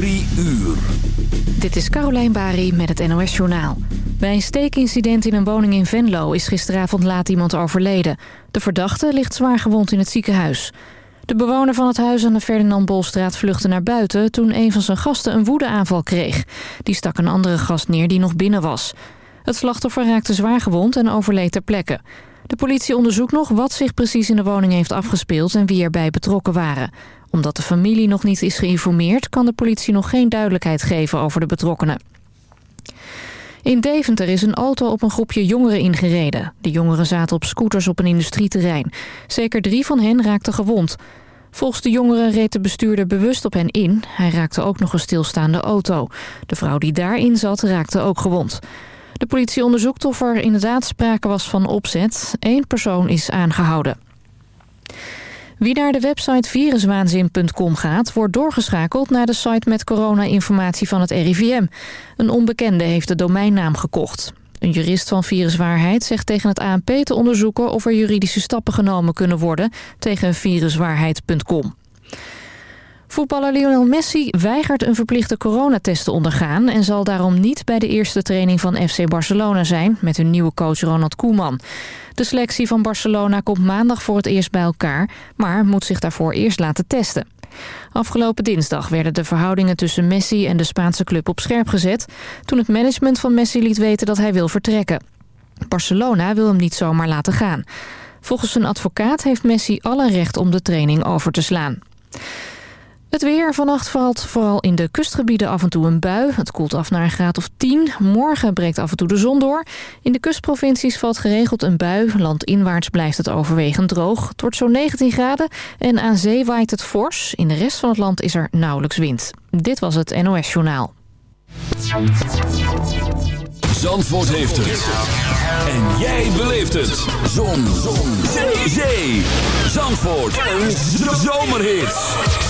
Uur. Dit is Carolijn Bari met het NOS Journaal. Bij een steekincident in een woning in Venlo is gisteravond laat iemand overleden. De verdachte ligt zwaar gewond in het ziekenhuis. De bewoner van het huis aan de Ferdinand Bolstraat vluchtte naar buiten... toen een van zijn gasten een woedeaanval kreeg. Die stak een andere gast neer die nog binnen was. Het slachtoffer raakte zwaar gewond en overleed ter plekke. De politie onderzoekt nog wat zich precies in de woning heeft afgespeeld... en wie erbij betrokken waren. Omdat de familie nog niet is geïnformeerd... kan de politie nog geen duidelijkheid geven over de betrokkenen. In Deventer is een auto op een groepje jongeren ingereden. De jongeren zaten op scooters op een industrieterrein. Zeker drie van hen raakten gewond. Volgens de jongeren reed de bestuurder bewust op hen in. Hij raakte ook nog een stilstaande auto. De vrouw die daarin zat raakte ook gewond. De politie onderzoekt of er inderdaad sprake was van opzet. Eén persoon is aangehouden. Wie naar de website viruswaanzin.com gaat... wordt doorgeschakeld naar de site met corona-informatie van het RIVM. Een onbekende heeft de domeinnaam gekocht. Een jurist van Viruswaarheid zegt tegen het ANP te onderzoeken... of er juridische stappen genomen kunnen worden tegen viruswaarheid.com. Voetballer Lionel Messi weigert een verplichte coronatest te ondergaan... en zal daarom niet bij de eerste training van FC Barcelona zijn... met hun nieuwe coach Ronald Koeman. De selectie van Barcelona komt maandag voor het eerst bij elkaar... maar moet zich daarvoor eerst laten testen. Afgelopen dinsdag werden de verhoudingen tussen Messi en de Spaanse club op scherp gezet... toen het management van Messi liet weten dat hij wil vertrekken. Barcelona wil hem niet zomaar laten gaan. Volgens zijn advocaat heeft Messi alle recht om de training over te slaan. Het weer. Vannacht valt vooral in de kustgebieden af en toe een bui. Het koelt af naar een graad of 10. Morgen breekt af en toe de zon door. In de kustprovincies valt geregeld een bui. Landinwaarts blijft het overwegend droog. Het wordt zo'n 19 graden en aan zee waait het fors. In de rest van het land is er nauwelijks wind. Dit was het NOS Journaal. Zandvoort heeft het. En jij beleeft het. Zon. Zon. Zee. Zee. Zandvoort. Een zomerhit.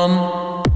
One.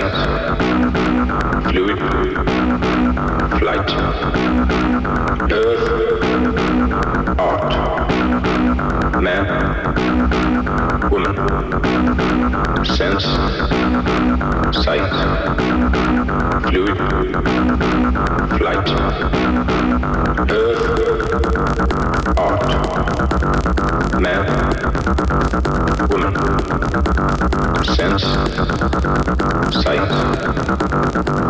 light, fluid, flight, earth, art, man, woman, sense, sight, fluid, flight, earth, art, man, woman, Science. Science.